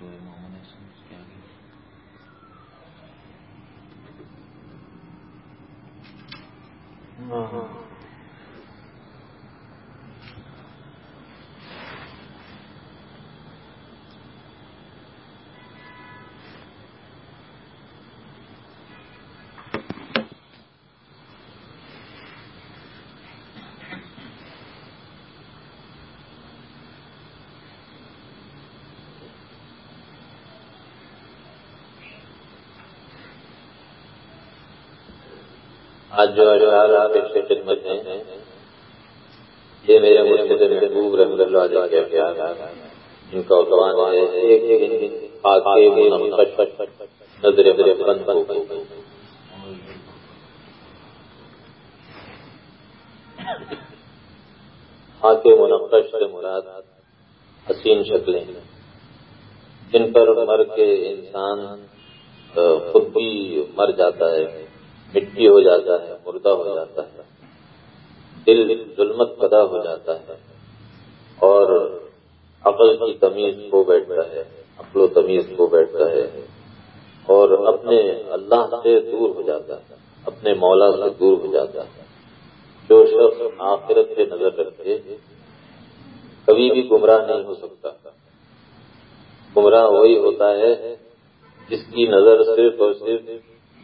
دور محمد احسن کیا گیا Uh-huh. ہاں، ہاں، ہاں۔ آج جو آپ کی خدمت ہیں، یہ میرے مرشد محبوب رحمۃ اللہ علیہ کے پیار ان کا عنوان ہے، ایک دن نظر میرے بند ہو خاک منقش سے مراد حسین شکلیں جن پر مر کے انسان، خود بھی مر جاتا ہے۔ مٹی ہو جاتا ہے، مردہ ہو جاتا ہے۔ دل ظلمت پیدا ہو جاتا ہے۔ اور عقل کی تمیز کو بیٹھتا ہے، عقل و تمیز کو بیٹھتا ہے۔ اور اپنے اللہ سے دور ہو جاتا ہے، اپنے مولا سے دور ہو جاتا ہے۔ جو شخص آخرت پہ نظر رکھے، کبھی بھی گمراہ نہیں ہو سکتا۔ گمراہ وہی ہوتا ہے جس کی نظر صرف اور صرف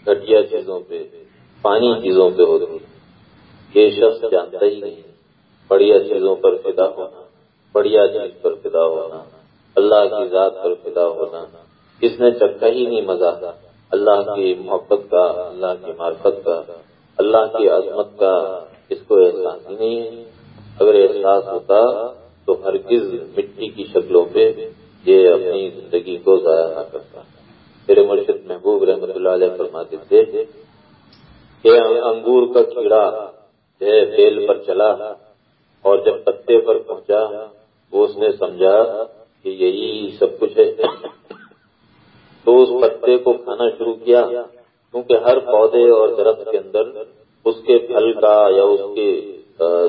گھٹیا چیزوں پہ پانی چیزوں پہ ہوتی یہ شخص جانتا ہی نہیں۔ بڑھیا چیزوں پر فدا ہونا، بڑھیا چیز پر فدا ہونا۔ اللہ کی ذات پر فدا ہونا۔ اس نے چکا ہی نہیں مزہ۔ اللہ کی محبت کا، اللہ کی معرفت کا، اللہ کی عظمت کا اس کو احساس ہی نہیں۔ ہے اگر احساس ہوتا تو ہرگز مٹی کی شکلوں پہ یہ اپنی زندگی کو ضائع نہ کرتا۔ میرے مرشد محبوب رحمۃ اللہ علیہ فرماتے تھے کہ انگور کا کیڑا جو ہے بیل پر چلا اور جب پتے پر پہنچا، وہ اس نے سمجھا کہ یہی سب کچھ ہے۔ تو اس پتے کو کھانا شروع کیا، کیونکہ ہر پودے اور درخت کے اندر اس کے پھل کا یا اس کے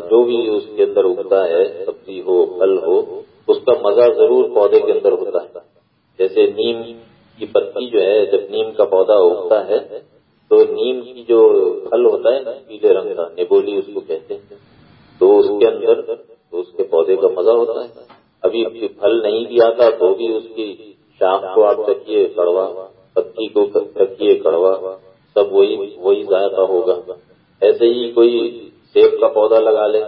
جو بھی اس کے اندر اگتا ہے، سبزی ہو، پھل ہو، اس کا مزہ ضرور پودے کے اندر ہوتا ہے۔ جیسے نیم کی پتی جو ہے، جب نیم کا پودا اگتا ہے، تو نیم کی جو پھل ہوتا ہے نا، پیلے رنگ کا، نیبولی اس کو کہتے ہیں۔ تو اس کے اندر اس کے پودے کا مزہ ہوتا ہے۔ ابھی پھل نہیں بھی آتا، تو بھی اس کی شاخ کو آپ رکھیے کڑوا، پتی کو رکھیے کڑوا، سب وہی وہی ذائقہ ہوگا۔ ایسے ہی کوئی سیب کا پودا لگا لے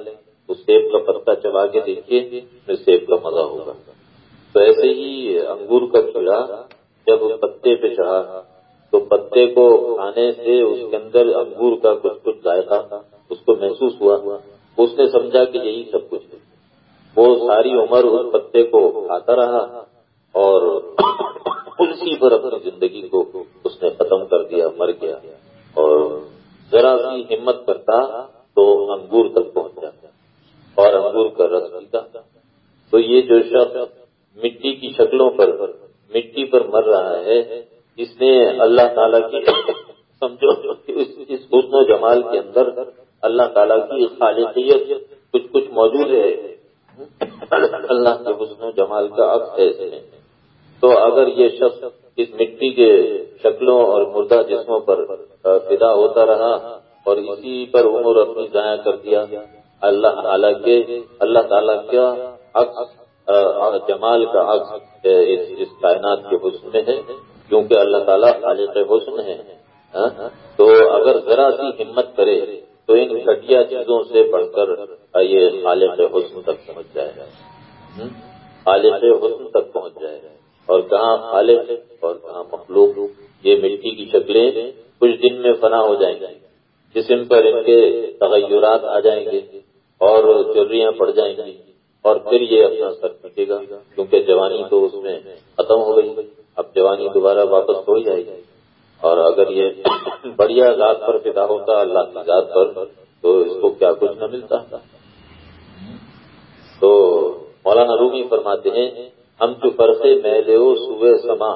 اس سیب کا پتا چبا کے دیکھیے سیب کا مزہ ہوگا۔ تو ایسے ہی انگور کا کیڑا جب پتے پہ چڑھا تو پتے کو کھانے سے اس کے اندر انگور کا کچھ کچھ ذائقہ اس کو محسوس ہوا۔ اس نے سمجھا کہ یہی سب کچھ ہے۔ وہ ساری عمر اس پتے کو کھاتا رہا اور اسی پر اپنی زندگی کو اس نے ختم کر دیا، مر گیا۔ اور ذرا سی ہمت کرتا تو انگور تک پہنچ جاتا اور انگور کا رس پیتا۔ تو یہ جو شخص مٹی کی شکلوں پر مٹی پر مر رہا ہے، اس نے اللہ تعالیٰ کی سمجھو، اس حسن و جمال کے اندر اللہ تعالیٰ کی خالقیت کچھ کچھ موجود ہے۔ اللہ کے حسن و جمال کا عکس ہے تو اگر یہ شخص اس مٹی کے شکلوں اور مردہ جسموں پر فدا ہوتا رہا اور اسی پر عمر اپنی ضائع کر دیا، اللہ تعالیٰ کے، اللہ تعالیٰ کا عکس جمال کا عکس اس کائنات کے حسن میں ہے، کیونکہ اللہ تعالیٰ خالق حسن ہے تو اگر ذرا سی ہمت کرے، تو ان گھٹیا چیزوں سے بڑھ کر یہ خالق حسن تک پہنچ جائے گا خالق حسن تک پہنچ جائے گا۔ اور کہاں خالق اور کہاں مخلوق، یہ مٹی کی شکلیں کچھ دن میں فنا ہو جائیں گی، جسم پر ان کے تغیرات آ جائیں گے اور چوریاں پڑ جائیں گی۔ اور پھر یہ اپنا سر پھٹے گا، کیونکہ جوانی تو اس میں ختم ہو گئی۔ اب جوانی دوبارہ واپس ہو ہی جائے گی۔ اور اگر یہ بڑھیا ذات پر پیدا ہوتا، اللہ کی ذات پر، تو اس کو کیا کچھ نہ ملتا؟ تو مولانا رومی فرماتے ہیں، ہم چو فرسے میں لے صبح سما،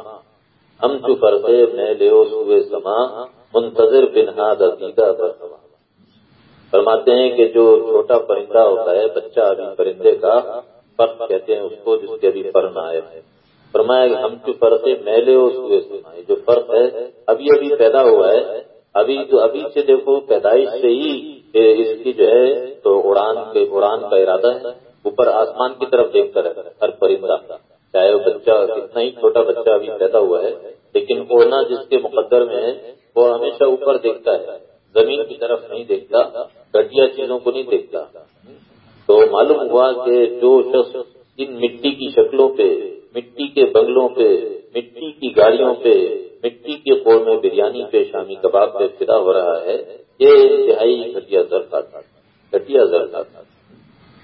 ہم چو فرسے میں لے صبح سما، منتظر بنہاد عقیدہ پر سما فرماتے ہیں کہ جو چھوٹا پرندہ ہوتا ہے، بچہ ابھی پرندے کا پر کہتے ہیں اس کو، جس کے ابھی پر نہ آئے۔ فرمایا کہ ہم جو فرق ہے میلے اس ہوئے سنائے جو فرق ہے، ابھی ابھی پیدا ہوا ہے۔ ابھی جو ابھی سے دیکھو، پیدائش سے ہی اس کی جو ہے، تو اڑان کے اڑان کا ارادہ ہے۔ اوپر آسمان کی طرف دیکھ کر ہر پرندہ۔ چاہے وہ بچہ، کتنا ہی چھوٹا بچہ ابھی پیدا ہوا ہے، لیکن اڑنا جس کے مقدر میں ہے، وہ ہمیشہ اوپر دیکھتا ہے۔ زمین کی طرف نہیں دیکھتا گٹیا چیزوں کو نہیں دیکھتا۔ تو معلوم ہوا کہ جو شخص ان مٹی کی شکلوں پہ، مٹی کے بنگلوں پہ، مٹی کی گاڑیوں پہ، مٹی کے میں بریانی پہ شامی کباب پہ فدا ہو رہا ہے، یہ انتہائی گھٹیا زر تھا گٹیا زر تھا۔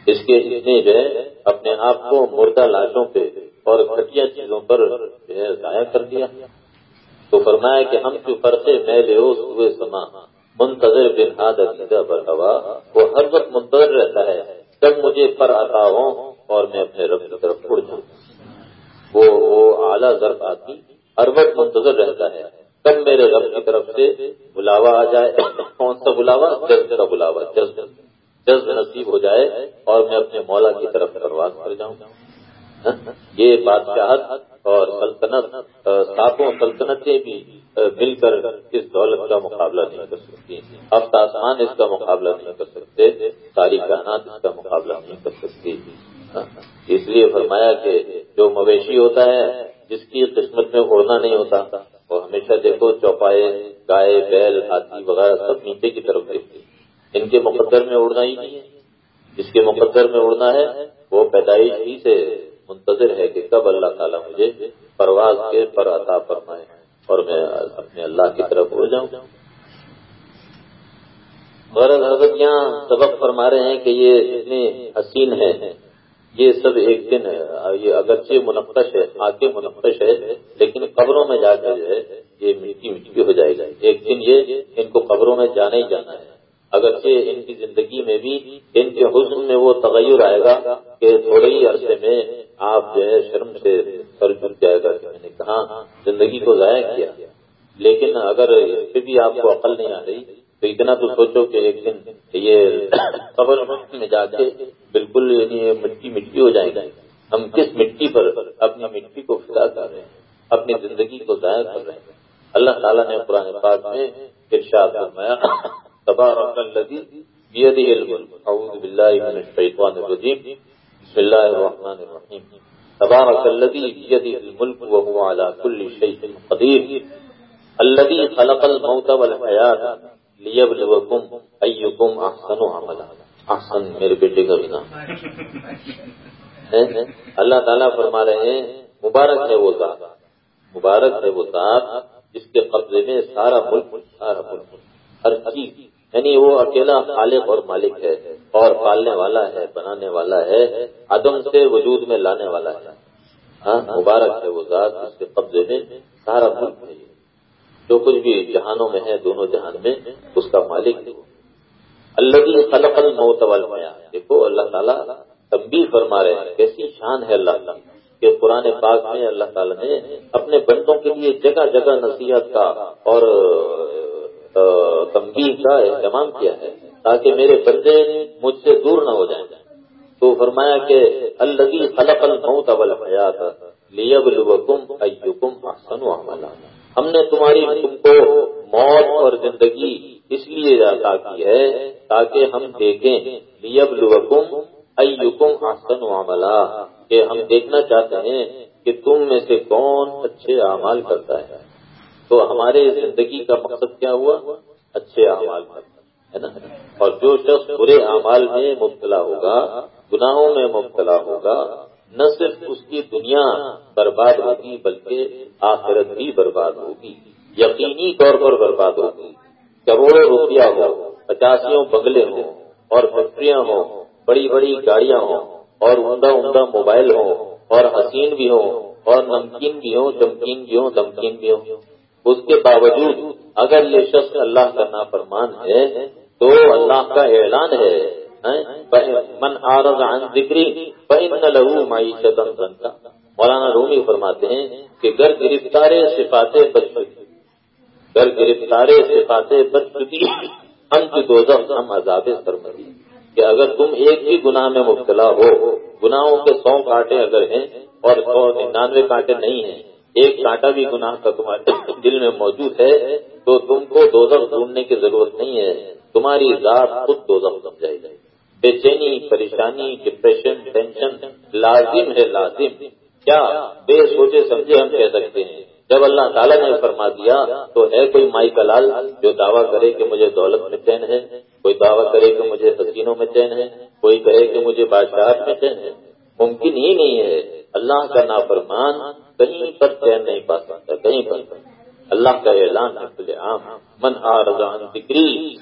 اس کے اتنے جو ہے، اپنے آپ کو مردہ لاشوں پہ اور گھٹیا چیزوں پر جو ہے ضائع کر دیا۔ تو فرمایا کہ ہم جو فرقے میں لے ہوئے سما۔ منتظر بن ہاد عقیدہ پر ہوا، وہ ہر وقت منتظر رہتا ہے جب مجھے پر آتا ہوں اور میں اپنے رب کی طرف اڑ جاؤں۔ وہ اعلیٰ ضرب آتی، ہر وقت منتظر رہتا ہے۔ کب میرے رب کی طرف سے بلاوا آ جائے۔ کون سا بلاوا؟ جذب کا بلاوا، جذب۔ جذب نصیب ہو جائے اور میں اپنے مولا کی طرف پرواز کر جاؤں۔ یہ بادشاہت اور سلطنت ساتوں سلطنتیں بھی مل کر اس دولت کا مقابلہ نہیں کر سکتی۔ اب آسمان اس کا مقابلہ نہیں کر سکتے، ساری کائنات اس کا مقابلہ نہیں کر سکتی۔ ہاں۔ اس لیے فرمایا کہ جو مویشی ہوتا ہے، جس کی قسمت میں اڑنا نہیں ہوتا اور ہمیشہ دیکھو چوپائے، گائے، بیل، ہاتھی وغیرہ سب نیچے کی طرف دیکھتے ان کے مقدر میں اڑنا ہی نہیں ہے۔ جس کے مقدر میں اڑنا ہے، وہ پیدائش ہی سے منتظر ہے کہ کب اللہ تعالیٰ مجھے پرواز کے پر عطا فرمائے اور میں اپنے اللہ کی طرف اڑ جاؤں۔ غرض حضرت یہاں سبق فرما رہے ہیں کہ یہ اتنے حسین ہے یہ سب ایک دن ہے۔ یہ اگرچہ منقش ہے، آگے منقش ہے، لیکن قبروں میں جا کر جو ہے، یہ مٹی مٹی ہو جائے گا ایک دن یہ ان کو قبروں میں جانا ہی جانا ہے۔ اگرچہ ان کی زندگی میں بھی ان کے حسن میں وہ تغیر آئے گا کہ تھوڑے ہی عرصے میں آپ جو ہے شرم سے سر جھک جائے گا کہ میں نے کہا زندگی کو ضائع کیا۔ لیکن اگر اس پہ بھی آپ کو عقل نہیں آ رہی، تو اتنا تو سوچو کہ ایک دن یہ قبر میں جا کے بالکل یعنی مٹی مٹی ہو جائے گا ہم کس مٹی پر اپنی مٹی کو فدا کر رہے ہیں، اپنی زندگی کو ضائع کر رہے ہیں۔ اللہ تعالیٰ نے قرآن پاک میں ارشاد فرمایا، تبارک الذی بیدہ الملک۔ اعوذ باللہ من الشیطان الرجیم۔ بسم اللہ الرحمن الرحیم تبارک الذی بیدہ الملک وهو على كل شیء قدیر الذي خلق الموت والحیات لیبلوکم ایکم احسن عملا. احسن میرے بیٹے کا بھی نام اللہ تعالیٰ فرما رہے ہیں، مبارک ہے وہ ذات. مبارک ہے وہ ذات جس کے قبضے میں سارا ملک سارا ملک. ہر چیز یعنی وہ اکیلا خالق اور مالک ہے۔ اور پالنے والا ہے، بنانے والا ہے عدم سے وجود میں لانے والا ہے۔ ہاں مبارک ہے وہ ذات جس کے قبضے میں سارا ملک ہے۔ جو کچھ بھی جہانوں میں ہے، دونوں جہان میں اس کا مالک ہے۔ اللہ خلق الموت والحیا دیکھو، اللہ تعالیٰ تب بھی فرما رہے ہیں۔ کیسی شان ہے اللہ تعالیٰ کہ قرآن پاک میں اللہ تعالیٰ نے اپنے بندوں کے لیے جگہ جگہ نصیحت کا اور تمبی کا اہتمام کیا ہے۔ تاکہ میرے بندے مجھ سے دور نہ ہو جائیں۔ تو فرمایا کہ اللہ خلق الموت والحیات لیبلوکم ایکم احسن عملا۔ ہم نے تمہاری تم کو موت اور زندگی اس لیے عطا کی ہے تاکہ ہم دیکھیں۔ لیب لکم ایکم آسن عملہ کہ ہم دیکھنا چاہتے ہیں کہ تم میں سے کون اچھے اعمال کرتا ہے۔ تو ہمارے زندگی کا مقصد کیا ہوا؟ اچھے اعمال کرتا ہے نا اور جو شخص برے اعمال میں مبتلا ہوگا، گناہوں میں مبتلا ہوگا، نہ صرف اس کی دنیا برباد ہوگی، بلکہ آخرت بھی برباد ہوگی، یقینی طور پر برباد ہوگی۔ کروڑوں روپیہ ہو پچاسیوں بنگلے ہوں، اور فیکٹریاں ہوں، بڑی بڑی گاڑیاں ہوں، اور عمدہ عمدہ موبائل ہوں، اور حسین بھی ہوں، اور نمکین بھی ہوں، چمکین بھی ہوں، دمکین بھی ہوں۔ اس کے باوجود اگر یہ شخص اللہ کا نافرمان ہے تو اللہ کا اعلان ہے من آرز عن ذکری فإن لہو معیشت کا مولانا رومی فرماتے ہیں کہ گر گرفتار صفات بدچکی گر گرفتار صفات بدچکی ہم کی دوزخ، ہم عذاب سرمدی۔ کہ اگر تم ایک ہی گناہ میں مبتلا ہو، گناہوں کے سو کاٹے اگر ہیں اور سو ننانوے کانٹے نہیں ہیں، ایک کانٹا بھی گناہ کا تمہارے دل میں موجود ہے، تو تم کو دوزخ ڈھونڈنے کی ضرورت نہیں ہے۔ تمہاری ذات خود دوزخ سمجھ جائے گی۔ بے چینی، پریشانی ڈپریشن ٹینشن لازم ہے لازم۔ کیا بے سوچے سمجھے ہم کہہ سکتے ہیں؟ جب اللہ تعالیٰ نے فرما دیا تو ہے کوئی مائی کا لال جو دعویٰ کرے کہ مجھے دولت میں چین ہے، کوئی دعویٰ کرے کہ مجھے حسینوں میں چین ہے، کوئی کہے کہ مجھے بادشاہ میں چین ہے۔ ممکن ہی نہیں ہے۔ اللہ کا نافرمان کہیں پر چین نہیں پا سکتا، کہیں پر۔ اللہ کا اعلان عام من آرزان فکری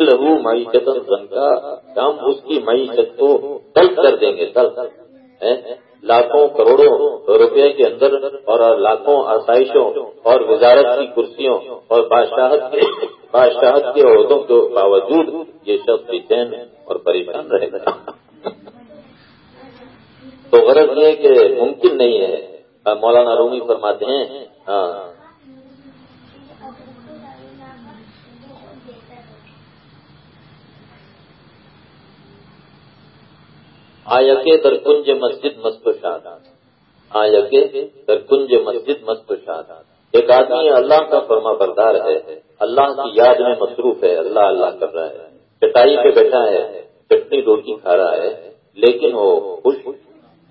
لہو معیشت کا ہم اس کی معیشت کو تلک کر دیں گے تلک لاکھوں کروڑوں روپے کے اندر اور لاکھوں آسائشوں اور وزارت کی کرسیوں اور بادشاہت کے بادشاہت کے عہدوں کے باوجود یہ شخص بے چین اور پریشان رہے گا۔ تو غرض یہ کہ ممکن نہیں ہے۔ مولانا رومی فرماتے ہیں ہاں۔ آیا کے در کنج مسجد مست شاد۔ آیا کے در کنج مسجد مست شاد۔ ایک آدمی اللہ کا فرما بردار ہے۔ اللہ کی یاد میں مصروف ہے۔ اللہ اللہ کر رہا ہے۔ چٹائی پہ بیٹھا ہے۔ چٹنی روٹی کھا رہا ہے۔ لیکن وہ خوش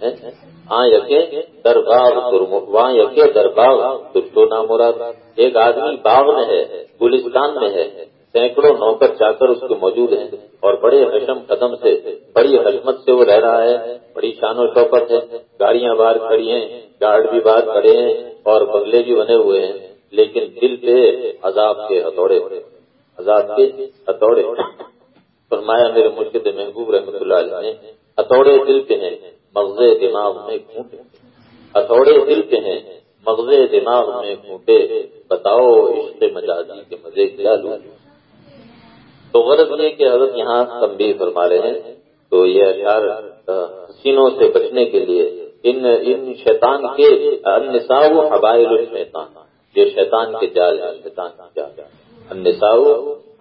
ہاں یقے درباغ وہاں یقے درباغ ترشو نام مراد ایک آدمی باغ میں ہے، گلستان میں ہے۔ سینکڑوں نوکر چا کر اس کے موجود ہیں اور بڑے حشم قدم سے، بڑی حکمت سے وہ رہ رہا ہے۔ بڑی شان و شوقت ہے۔ گاڑیاں باہر کھڑی ہیں گارڈ بھی باہر کھڑے ہیں اور بنگلے بھی بنے ہوئے ہیں۔ لیکن دل پہ عذاب کے ہتھوڑے، عذاب کے ہتھوڑے۔ فرمایا میرے مرشد محبوب رحمۃ اللہ علیہ نے، ہتھوڑے دل پہ ہیں۔ مغز دماغ میں کھوٹے ہتھوڑے دل پہ ہیں مغز دماغ میں کھوٹے بتاؤ عشق مجازی کے مزے کیا لوں؟ تو غرض یہ کہ حضرت یہاں تمبی فرما رہے ہیں۔ تو یہ اشار حسینوں سے بچنے کے لیے۔ ان ان شیطان کے انسا حبائل الشیطان۔ جو شیطان کے جال ہے شیطان کے جال۔ انسا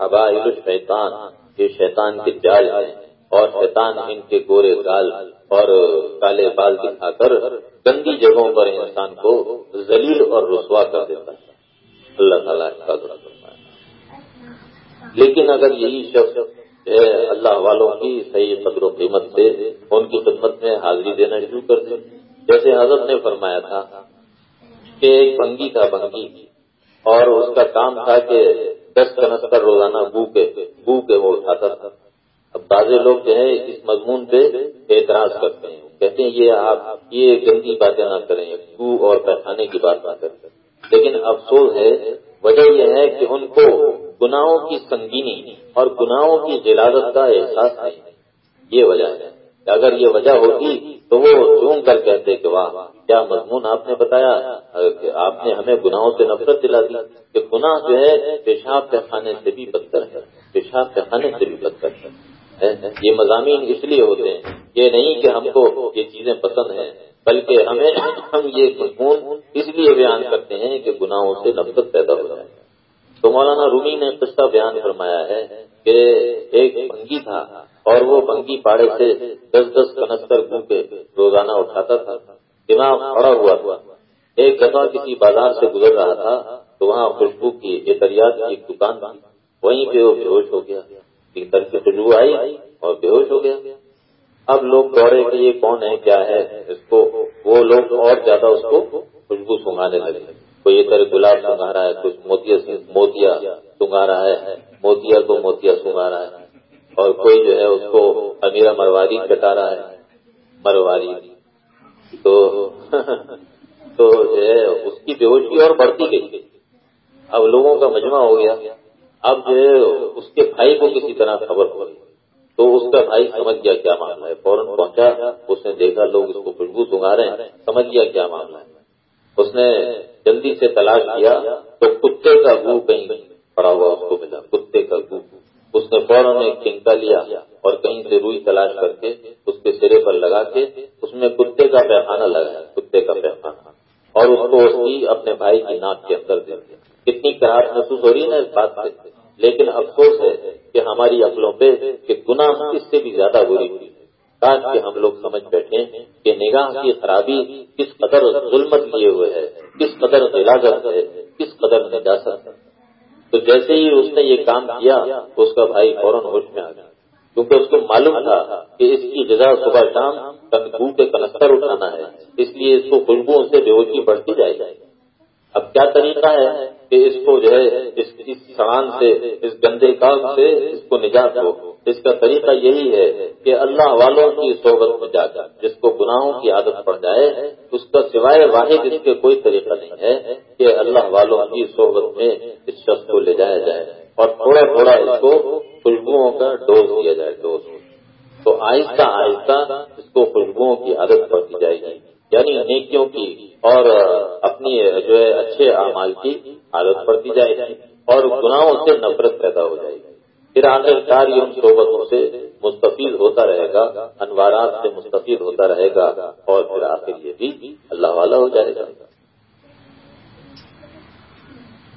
حبائل الشیطان۔ یہ شیطان کے جال ہیں۔ اور شیطان ان کے گورے گال اور کالے بال دکھا کر گندی جگہوں پر انسان کو ذلیل اور رسوا کر دیتا ہے۔ اللہ تعالیٰ کا لیکن اگر یہی شخص اللہ والوں کی صحیح قدر و قیمت سے ان کی خدمت میں حاضری دینا شروع کر دے۔ جیسے حضرت نے فرمایا تھا کہ ایک بنگی تھا بنگی اور اس کا کام تھا کہ دس کنستر روزانہ بو کے بو کے وہ اٹھاتا تھا۔ اب تازے لوگ جو ہے اس مضمون پہ اعتراض کرتے ہیں۔ کہتے ہیں یہ آپ یہ گندی باتیں نہ کریں بو اور پیخانے کی بات نہ کریں۔ لیکن افسوس ہے، وجہ یہ ہے کہ ان کو گناہوں کی سنگینی اور گناہوں کی جلادت کا احساس نہیں۔ یہ وجہ ہے اگر یہ وجہ ہوتی تو وہ چون کر کہتے کہ واہ، کیا مضمون آپ نے بتایا؟ کہ آپ نے ہمیں گناہوں سے نفرت دلا دی کہ گناہ جو ہے پیشاب کے خانے سے بھی بدتر ہے۔ پیشاب کے خانے سے بھی بدتر ہے۔ یہ مضامین اس لیے ہوتے ہیں یہ نہیں کہ ہم کو یہ چیزیں پسند ہیں، بلکہ ہمیں ہم یہ مضمون اس لیے بیان کرتے ہیں کہ گناہوں سے نفرت پیدا ہو جائے تو مولانا رومی نے قصہ بیان فرمایا ہے کہ ایک بنگی تھا اور وہ بنگی پاڑے سے دس دس کنستر گھوم کے روزانہ اٹھاتا تھا، دماغ کھڑا ہوا تھا۔ ایک دفعہ کسی بازار سے گزر رہا تھا تو وہاں خوشبو کی احتیاط کی ایک دکان تھی، وہیں پہ وہ بے ہوش ہو گیا۔ در کی خوشبو آئی اور بے ہوش ہو گیا۔ اب لوگ دوڑے کہ یہ کون ہے، کیا ہے؟ اس کو، وہ لوگ اور زیادہ اس کو خوشبو سنگانے لگے۔ کوئی یہ طرح گلاب سنگا رہا ہے کچھ موتیا موتیا سنگا رہا ہے، موتیا کو موتیا سنگا رہا ہے۔ اور کوئی جو ہے، اس کو امیرا مرواری کٹا رہا ہے۔ مرواری۔ تو تو جو ہے، اس کی بے ہوشی اور بڑھتی گئی۔ اب لوگوں کا مجمع ہو گیا۔ اب جو ہے اس کے بھائی کو کسی طرح خبر پڑی تو اس کا بھائی سمجھ گیا کیا معاملہ ہے۔ فوراً پہنچا، اس نے دیکھا لوگ اس کو خوشبو سنگا رہے ہیں۔ سمجھ گیا کیا معاملہ ہے۔ اس نے جلدی سے تلاش کیا تو کتے کا گو کہیں پڑا ہوا اس کو ملا۔ کتے کا گو اس نے فوراً ایک چنکا لیا اور کہیں سے روئی تلاش کر کے اس کے سرے پر لگا کے اس میں کتے کا پیخانہ لگایا۔ کتے کا پیخانہ۔ اور اس کو اس کی اپنے بھائی کی ناک کے اندر دے دیا۔ کتنی کراٹ محسوس ہو رہی ہے نا اس بات سے؟ لیکن افسوس ہے کہ ہماری عقلوں پہ کہ گناہ اس سے بھی زیادہ بری ہوئی کاش کہ ہم لوگ سمجھ بیٹھے کہ نگاہ کی خرابی کس قدر ظلمت لیے ہوئے ہے، کس قدر غلاظت ہے، کس قدر نجاست ہے۔ تو جیسے ہی اس نے یہ کام کیا، اس کا بھائی فوراً ہوش میں آ گیا۔ کیونکہ اس کو معلوم تھا کہ اس کی غذا صبح شام کنکو کے کنستر اٹھانا ہے، اس لیے اس کو خوشبو سے بے ہوشی بڑھتی جائے جائے اب کیا طریقہ ہے کہ اس کو جو ہے، اس سڑان سے، اس گندے کام سے اس کو نجات ہو؟ اس کا طریقہ یہی ہے کہ اللہ والوں کی صحبت میں جا کر، جس کو گناہوں کی عادت پڑ جائے، اس کا سوائے واحد اس کے کوئی طریقہ نہیں ہے کہ اللہ والوں کی صحبت میں اس شخص کو لے جایا جائے اور تھوڑا تھوڑا اس کو خوشبوؤں کا ڈوز دیا جائے ڈوز تو آہستہ آہستہ اس کو خوشبوؤں کی عادت پڑتی جائے گی یعنی نیکیوں کی اور اپنی جو ہے اچھے اعمال کی عادت پڑتی جائے گی اور گناہوں سے نفرت پیدا ہو جائے گی۔ پھر آخر کار یہ ان صحبتوں سے مستفید ہوتا رہے گا، انوارات سے مستفید ہوتا رہے گا اور پھر آخر یہ بھی اللہ والا ہو جائے گا۔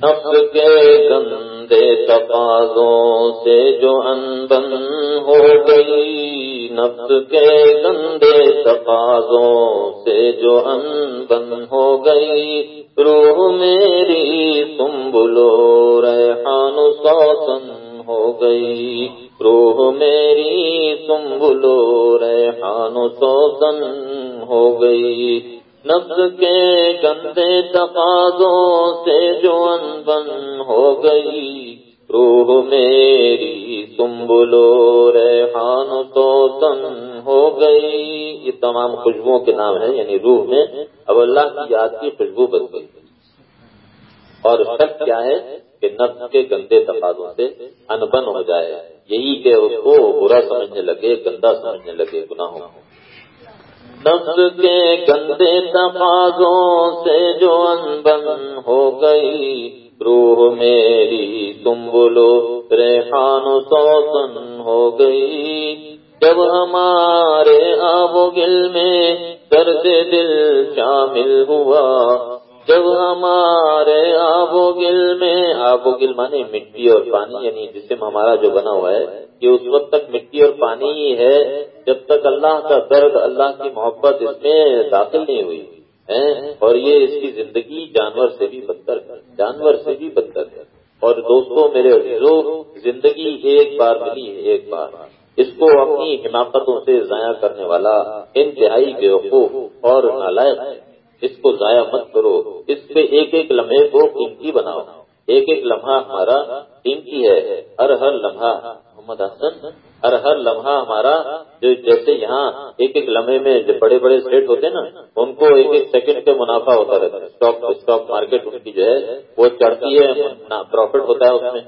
نفس کے گندے تقاضوں سے جو انبن ہو گئی، نفس کے گندے تقاضوں سے جو انبن ہو گئی روح میری تم بلو ریحان سوسن ہو گئی۔ روح میری تم بلو ریحان سوسن ہو گئی۔ نفس کے گندے تقاضوں سے جو انبن ہو گئی۔ روح میری تم بلو ریحان سوسن ہو گئی یہ تمام خوشبوؤں کے نام ہیں یعنی روح میں اب اللہ کی یاد کی خوشبو بن گئی اور شک کیا ہے کہ نفس کے گندے تقاضوں سے انبن ہو جائے یہی کہ اس کو برا سمجھنے لگے گندا سمجھنے لگے گناہوں نفس کے گندے تقاضوں سے جو انبن ہو گئی روح میری تم بولو، ریحان سوسن ہو گئی۔ جب ہمارے آب و گل میں درد دل شامل ہوا، جب ہمارے آب و گل میں، آب و گل مانے مٹی اور پانی یعنی جسم ہمارا جو بنا ہوا ہے، یہ اس وقت تک مٹی اور پانی ہی ہے، جب تک اللہ کا درد، اللہ کی محبت اس میں داخل نہیں ہوئی۔ اور یہ اس کی زندگی جانور سے بھی بدتر ہے، جانور سے بھی بدتر ہے۔ اور دوستوں میرے عزیزوں زندگی ایک بار ملی ہے، ایک بار۔ اس کو اپنی حماقتوں سے ضائع کرنے والا انتہائی بیوقوف اور نالائق ہے۔ اس کو ضائع مت کرو، اس پہ ایک ایک لمحے کو قیمتی بناؤ۔ ایک ایک لمحہ ہمارا قیمتی ہے، ہر ہر لمحہ۔ محمد حسن ہر ہر لمحہ ہمارا جو جیسے یہاں ایک ایک لمحے میں جو بڑے بڑے سیٹ ہوتے ہیں نا، ان کو ایک ایک سیکنڈ کے منافع ہوتا رہتا ہے۔ اسٹاک اسٹاک مارکیٹ ان کی جو ہے، وہ چڑھتی ہے پروفٹ ہوتا ہے اس میں۔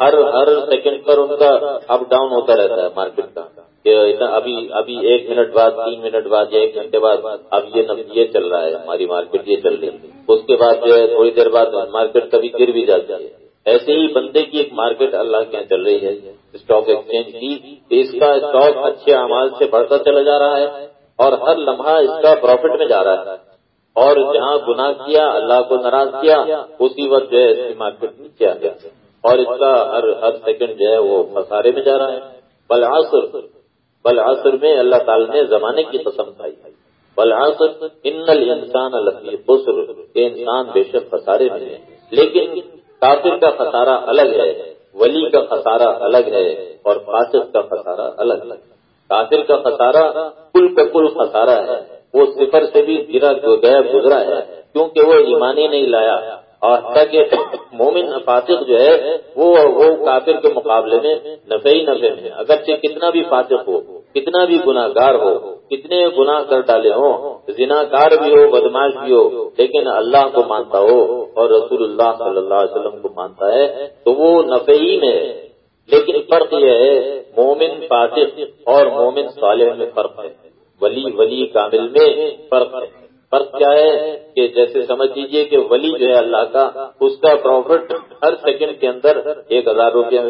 ہر ہر سیکنڈ پر ان کا اپ ڈاؤن ہوتا رہتا ہے مارکیٹ کا۔ کہ ابھی ابھی ایک منٹ بعد، تین منٹ بعد یا ایک گھنٹے بعد اب یہ یہ چل رہا ہے، ہماری مارکیٹ یہ چل رہی ہے۔ اس کے بعد جو ہے، تھوڑی دیر بعد مارکیٹ کبھی گر بھی جاتی ہے۔ ایسے ہی بندے کی ایک مارکیٹ اللہ کے یہاں چل رہی ہے۔ اسٹاک ایکسچینج کی۔ اس کا اسٹاک اچھے اعمال سے بڑھتا چلا جا رہا ہے اور ہر لمحہ اس کا پروفٹ میں جا رہا ہے۔ اور جہاں گناہ کیا، اللہ کو ناراض کیا، اسی وقت جو ہے اس کی مارکیٹ نیچے آ گیا۔ اور اس کا ہر ہر سیکنڈ جو ہے وہ مسارے میں جا رہا ہے۔ بلعصر بل عصر میں اللہ تعالی نے زمانے کی قسم کھائی۔ بل عصر۔ ان الانسان لفی خسر۔ یہ انسان بے شک خسارے میں ہے۔ لیکن کافر کا خسارہ الگ ہے، ولی کا خسارہ الگ ہے اور فاسق کا خسارہ الگ ہے۔ کافر کا خسارہ کل کا کل خسارہ ہے۔ وہ صفر سے بھی گرا گیا گزرا ہے، کیونکہ وہ ایمانی نہیں لایا۔ اور تاکہ مومن فاطق جو ہے، وہ وہ کافر کے مقابلے میں نفے ہی نفے میں اگرچہ کتنا بھی فاطق ہو کتنا بھی گناہ گار ہو، کتنے گناہ کر ڈالے ہوں زنا کار بھی ہو بدماش بھی ہو، لیکن اللہ کو مانتا ہو اور رسول اللہ صلی اللہ علیہ وسلم کو مانتا ہے، تو وہ نفے ہی میں۔ ہے لیکن فرق یہ ہے، مومن فاطق اور مومن صالح میں فرق ہے۔ ولی ولی کامل میں فرق ہے۔ فرق کیا ہے کہ جیسے سمجھ لیجیے کہ ولی جو ہے اللہ کا، اس کا پروفٹ ہر سیکنڈ کے اندر ایک ہزار روپیہ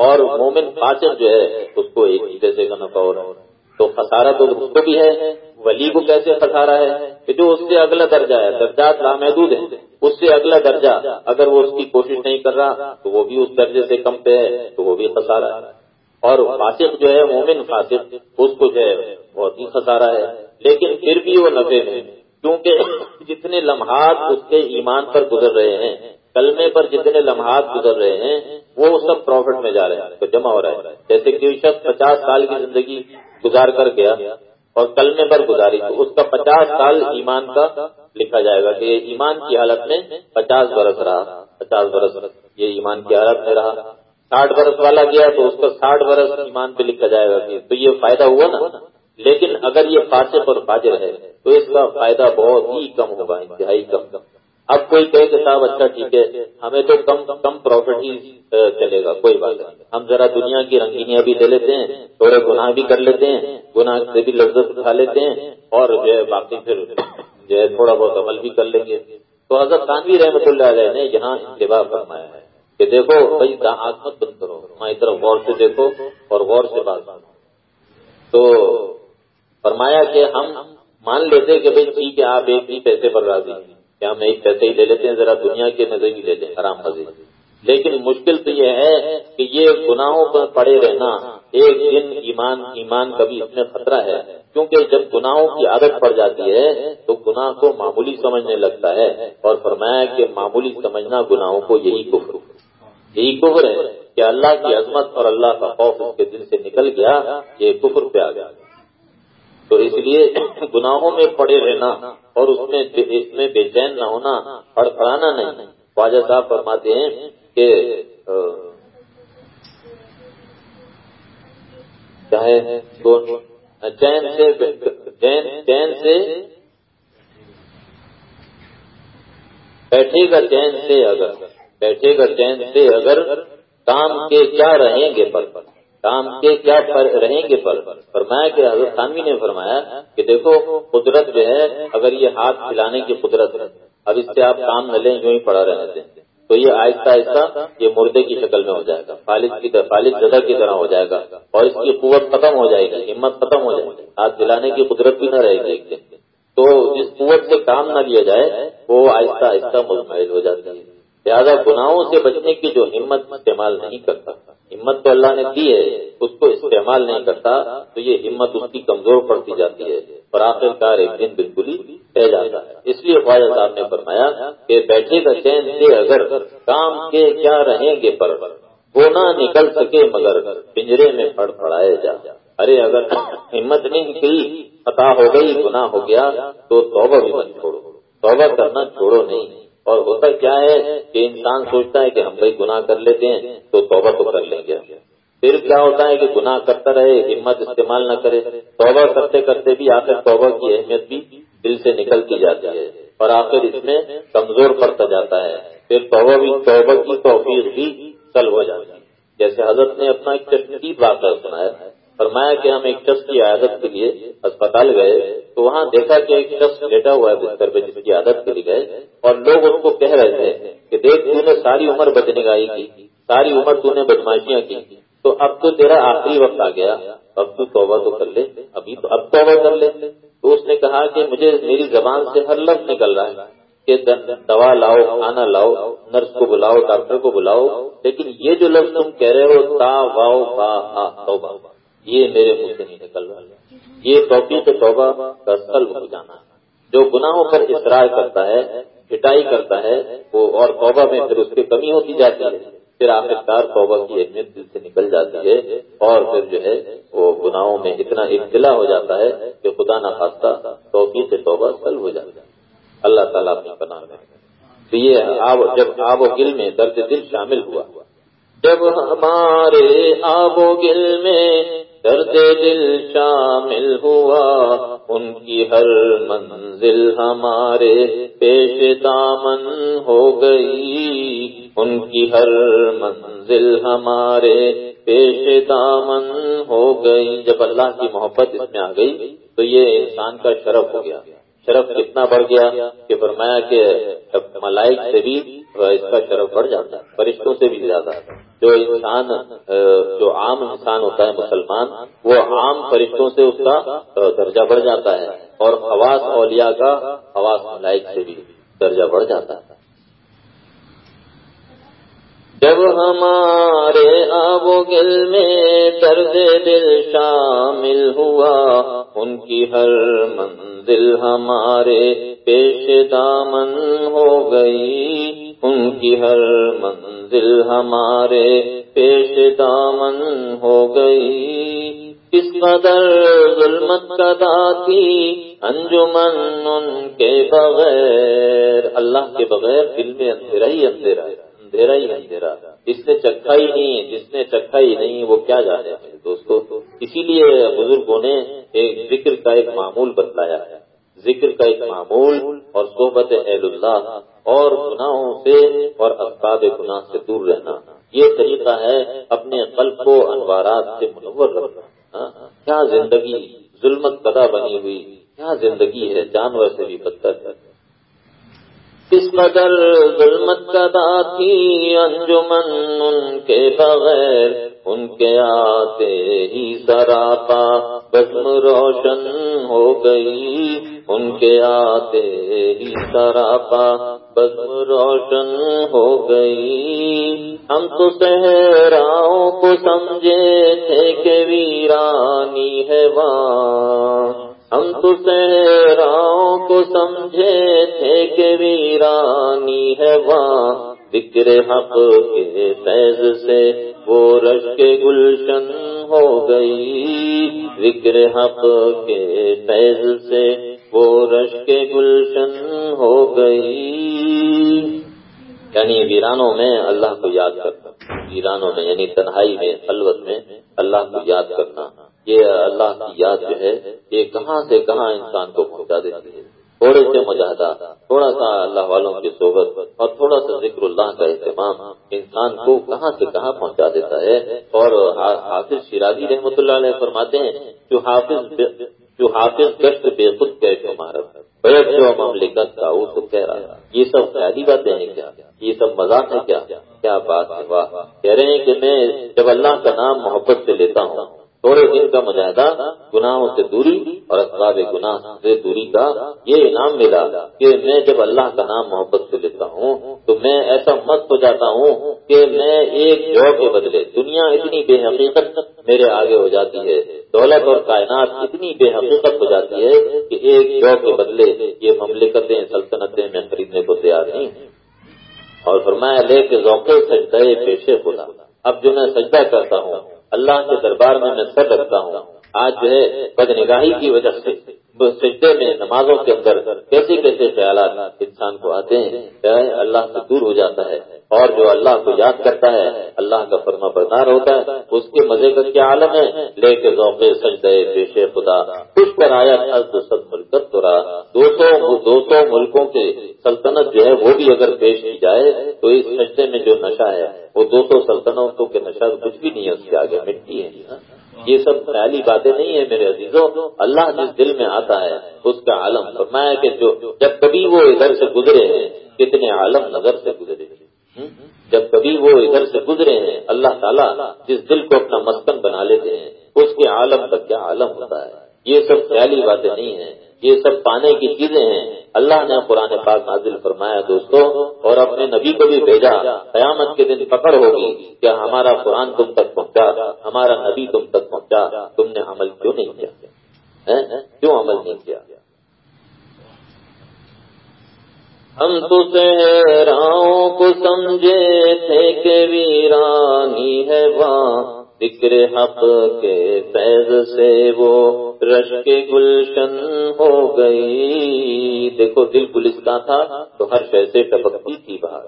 اور مومن فاصل جو ہے، اس کو ایک ہی پیسے کا نفع ہو رہا ہے۔ تو خسارہ تو اس کو بھی ہے، ولی کو کیسے خسارہ ہے؟ کہ جو اس سے اگلا درجہ ہے، درجات لامحدود ہیں۔ اس سے اگلا درجہ اگر وہ اس کی کوشش نہیں کر رہا، تو وہ بھی اس درجے سے کم پہ ہے، تو وہ بھی خسارہ ہے۔ اور فاسق جو ہے، مومن فاسق، اس کو جو ہے، بہت ہی خسارہ ہے۔ لیکن پھر بھی وہ نفے میں کیونکہ جتنے لمحات اس کے ایمان پر گزر رہے ہیں کلمے پر جتنے لمحات گزر رہے ہیں، وہ سب پروفٹ میں جا رہے ہیں، تو جمع ہو رہا ہے۔ جیسے کہ شخص پچاس سال کی زندگی گزار کر گیا اور کلمے پر گزاری، تو اس کا پچاس سال ایمان کا لکھا جائے گا کہ یہ ایمان کی حالت میں پچاس برس رہا۔ پچاس برس، یہ ایمان کی حالت میں رہا۔ ساٹھ برس والا گیا تو اس کا ساٹھ برس ایمان پہ لکھا جائے گا کہ تو یہ فائدہ ہوا نا۔ لیکن اگر یہ فاسق اور فاجر ہے، تو اس کا فائدہ بہت ہی کم ہوگا، انتہائی کم کم۔ اب کوئی کہے کہ صاحب اچھا ٹھیک ہے، ہمیں تو کم کم پروفٹ ہی چلے گا، کوئی بات نہیں۔ ہم ذرا دنیا کی رنگینیاں بھی لے لیتے ہیں، تھوڑے گناہ بھی کر لیتے ہیں، گناہ سے بھی لذت اٹھا لیتے ہیں، اور جو ہے باقی پھر جو ہے تھوڑا بہت عمل بھی کر لیں گے۔ تو حضرت خانوی رحمۃ اللہ علیہ نے یہاں انتباہ فرمایا ہے کہ دیکھو، بھائی آسمت بند کرو، ہماری طرف غور سے دیکھو اور غور سے بات تو فرمایا کہ ہم مان لیتے کہ بھائی، ٹھیک ہے، آپ ایک ہی پیسے پر راضی ہیں۔ کیا ہم ایک پیسے ہی لے لیتے ہیں، ذرا دنیا کے نظر ہی لے لیں آرام مزید لیکن مشکل تو یہ ہے کہ یہ گناہوں پر پڑے رہنا ایک دن ایمان ایمان کا بھی اس میں خطرہ ہے۔ کیونکہ جب گناہوں کی عادت پڑ جاتی ہے، تو گناہ کو معمولی سمجھنے لگتا ہے۔ اور فرمایا کہ معمولی سمجھنا گناہوں کو یہی کفر یہی کفر ہے کہ اللہ کی عظمت اور اللہ کا خوف اس کے دل سے نکل گیا، یہ کفر پہ آ گیا۔ تو اس لیے گناہوں میں پڑے رہنا اور اس میں اس میں بے چین نہ ہونا پڑانا نہیں۔ خواجہ صاحب فرماتے ہیں کہ چاہے چین سے چین سے بیٹھے گا چین سے اگر بیٹھے گا چین سے اگر کام کے کیا رہیں گے پل پل کام کے کیا رہیں گے پر فرمایا کہ حضرت خانوی نے فرمایا کہ دیکھو، قدرت جو ہے، اگر یہ ہاتھ کھلانے کی قدرت ہے، اب اس سے آپ کام نہ لیں، یوں ہی پڑا رہنے دیں تو یہ آہستہ آہستہ یہ مردے کی شکل میں ہو جائے گا فالد کی فالد زدہ کی طرح ہو جائے گا اور اس کی قوت ختم ہو جائے گی، ہمت ختم ہو جائے گی۔ ہاتھ دلانے کی قدرت بھی نہ رہے گی ایک دن۔ تو جس قوت سے کام نہ لیا جائے، وہ آہستہ آہستہ مزمل ہو جاتی ہے۔ لہٰذا گناہوں سے بچنے کی جو ہمت استعمال نہیں کرتا، ہمت تو اللہ نے دی ہے، اس کو استعمال نہیں کرتا، تو یہ ہمت اس کی کمزور پڑتی جاتی ہے اور آخر کار ایک دن بالکل ہی رہ جاتا ہے۔ اس لیے خواجہ صاحب نے فرمایا کہ بیٹھے کا چین سے اگر کام کے کیا رہیں گے پر، وہ نہ نکل سکے مگر پنجرے میں پڑ پڑائے جا۔ ارے اگر ہمت نہیں نکلی، خطا ہو گئی، گناہ ہو گیا، تو توبہ بھی مت چھوڑو۔ توبہ کرنا چھوڑو نہیں۔ اور ہوتا کیا ہے کہ انسان سوچتا ہے کہ ہم بھائی گناہ کر لیتے ہیں تو توبہ تو کر لیں گے پھر کیا ہوتا ہے کہ گناہ کرتا رہے، ہمت استعمال نہ کرے۔ توبہ کرتے کرتے بھی آخر توبہ کی اہمیت بھی دل سے نکلتی جاتی ہے اور آخر اس میں کمزور پڑتا جاتا ہے۔ پھر توبہ بھی، توبہ کی توفیق بھی کل ہو جاتی ہے۔ جیسے حضرت نے اپنا ایک تشدید واقعہ سنایا فرمایا کہ ہم ایک شخص کی عادت کے لیے اسپتال گئے تو وہاں دیکھا کہ ایک شخص لیٹا ہوا ہے بستر پہ جس کی عادت کے لیے گئے اور لوگ اس کو کہہ رہے تھے کہ دیکھ تو نے ساری عمر بدنگاہی کی، ساری عمر تو نے بدماشیاں کی، تو اب تو تیرا آخری وقت آ گیا، اب تو توبہ تو کر لے، ابھی تو اب توبہ کر لے۔ تو اس نے کہا کہ مجھے میری زبان سے ہر لفظ نکل رہا ہے کہ دوا لاؤ، کھانا لاؤ، نرس کو بلاؤ، ڈاکٹر کو بلاؤ، لیکن یہ جو لفظ تم کہہ رہے ہو، تا، واؤ، با توبہ۔ یہ میرے منہ سے نہیں نکل رہا یہ توفیق توبہ کا سلب ہو جانا۔ جو گناہوں پر اصرار کرتا ہے پٹائی کرتا ہے، وہ اور توبہ میں پھر اس کی کمی ہوتی جاتی ہے۔ پھر آخر کار توبہ کی اہمیت دل سے نکل جاتی ہے۔ اور پھر جو ہے، وہ گناہوں میں اتنا ابتلا ہو جاتا ہے کہ خدا نہ خاصہ توفیق توبہ سلب ہو جاتا ہے۔ اللہ تعالیٰ اپنی بنا میں تو یہ آب، جب آب و گل میں درد دل شامل ہوا۔ جب ہمارے آب و گل میں درد دل شامل ہوا، ان کی ہر منزل ہمارے پیش دامن ہو گئی۔ ان کی ہر منزل ہمارے پیش دامن ہو گئی۔ جب اللہ کی محبت اس میں آ گئی، تو یہ انسان کا شرف ہو گیا۔ شرف کتنا بڑھ گیا کہ فرمایا کہ ملائک سے بھی اس کا شرف بڑھ جاتا ہے، فرشتوں سے بھی زیادہ۔ جو انسان جو عام انسان ہوتا ہے، مسلمان، وہ عام فرشتوں سے اس کا درجہ بڑھ جاتا ہے۔ اور خواص اولیاء کا خواص ملائک سے بھی درجہ بڑھ جاتا ہے۔ جب ہمارے آب و گل میں درد دل شامل ہوا ان کی ہر منزل ہمارے پیش دامن ہو گئی۔ ان کی ہر منزل ہمارے پیش دامن ہو گئی۔ کس قدر ظلمت کدا تھی انجمن ان کے بغیر، اللہ کے بغیر دل میں اندھیرا ہی اندھیرا ہے اندھیرا ہی اندھیرا۔ جس نے چکھا ہی نہیں، جس نے چکھا ہی نہیں، وہ کیا جانے میرے دوستو، اسی لیے بزرگوں نے ایک ذکر کا ایک معمول بتلایا ہے۔ ذکر کا ایک معمول اور صحبت اہل اللہ اور گناہوں سے اور اسباب گناہ سے دور رہنا۔ یہ طریقہ ہے اپنے قلب کو انوارات سے منور رکھنا۔ ہاں، کیا زندگی ظلمت پدا بنی ہوئی، کیا زندگی ہے جانور سے بھی بدتر۔ ہے کس قدر ظلمت کدا تھی انجمن ان کے بغیر، ان کے آتے ہی سراپا، بزم روشن ہو گئی۔ ان کے آتے ہی سراپا، بزم روشن ہو گئی۔ ہم تو صحراؤں کو سمجھے تھے کہ ویرانی ہے وہاں۔ ہم تو صحراؤں کو سمجھے تھے کہ ویرانی ہے وہاں۔ ذکر حق کے فیض سے وہ رش کے گلشن ہو گئی۔ ذکر حق کے فیض سے وہ رش کے گلشن ہو گئی۔ یعنی ویرانوں میں اللہ کو یاد کرنا۔ ویرانوں میں یعنی تنہائی میں، خلوت میں اللہ کو یاد کرنا۔ یہ اللہ کی یاد جو ہے یہ کہاں سے کہاں انسان کو پہنچا دیتی ہے۔ تھوڑے سے مجاہدہ، تھوڑا سا اللہ والوں کی صحبت اور تھوڑا سا ذکر اللہ کا اہتمام انسان کو کہاں سے کہاں پہنچا دیتا ہے۔ اور حافظ شیرازی رحمۃ اللہ علیہ فرماتے ہیں، جو حافظ جو حافظ گشت بے خود کہ مہارت بیٹھ جو مملکت کا وہ تو کہہ رہا یہ سب خیالی باتیں ہیں کیا؟ یہ سب مذاق ہے کیا؟ کیا بات ہے؟ واہ۔ کہہ رہے ہیں کہ میں جب اللہ کا نام محبت سے لیتا ہوں تھوڑے دن کا مجاہدہ، گناہوں سے دوری اور اسباب گناہ سے دوری کا یہ انعام ملا کہ میں جب اللہ کا نام محبت سے لیتا ہوں تو میں ایسا مست ہو جاتا ہوں کہ میں ایک جو کے بدلے دنیا اتنی بے حقیقت میرے آگے ہو جاتی ہے، دولت اور کائنات اتنی بے حقیقت ہو جاتی ہے کہ ایک جو کے بدلے یہ مملکتیں، سلطنتیں میں خریدنے کو تیار نہیں۔ اور فرمایا، لے کے ذوق سجدے پیشے خدا اب جو میں سجدہ کرتا ہوں اللہ کے دربار میں میں سر رکھتا ہوں۔ آج جو ہے بد نگاہی کی وجہ سے۔ سجدے میں نمازوں کے اندر کیسے کیسے خیالات انسان کو آتے ہیں اللہ سے دور ہو جاتا ہے۔ اور جو اللہ کو یاد کرتا ہے، اللہ کا فرما بردار ہوتا ہے۔ اس کے مزے کا کیا عالم ہے؟ لے کے ذوق سجدے، پیش خدا۔ کچھ پر آیا سب ملکت تو رہا۔ دو سو دو سو ملکوں کے سلطنت جو ہے، وہ بھی اگر پیش کی جائے، تو اس سجدے میں جو نشہ ہے، وہ دو سو سلطنتوں کے نشہ کچھ بھی نہیں ہے، اس کے آگے مٹی ہے۔ یہ سب خیالی باتیں نہیں ہیں میرے عزیزوں۔ اللہ جس دل میں آتا ہے، اس کا عالم فرمایا کہ جو جب کبھی وہ ادھر سے گزرے ہیں، کتنے عالم نظر سے گزرے ہیں۔ جب کبھی وہ ادھر سے گزرے ہیں، اللہ تعالیٰ جس دل کو اپنا مسکن بنا لیتے ہیں، اس کے عالم کا کیا عالم ہوتا ہے۔ یہ سب خیالی باتیں نہیں ہیں۔ یہ سب پانے کی چیزیں ہیں۔ اللہ نے قرآن پاک نازل فرمایا دوستوں اور اپنے نبی کو بھی بھیجا، قیامت کے دن پکڑ ہوگی کیا ہمارا قرآن تم تک پہنچا، ہمارا نبی تم تک پہنچا، تم نے عمل کیوں نہیں کیا؟ کیوں عمل نہیں کیا؟ ہم تو صحراؤں کو سمجھے تھے کہ ویرانی ہے وہاں ذکر حق کے فیض سے وہ رش کے گلشن ہو گئی۔ دیکھو، دل گلستان تھا تو ہر شیسے ٹپکتی تھی باہر